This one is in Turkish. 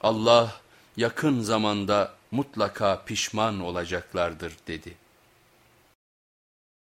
Allah yakın zamanda mutlaka pişman olacaklardır dedi.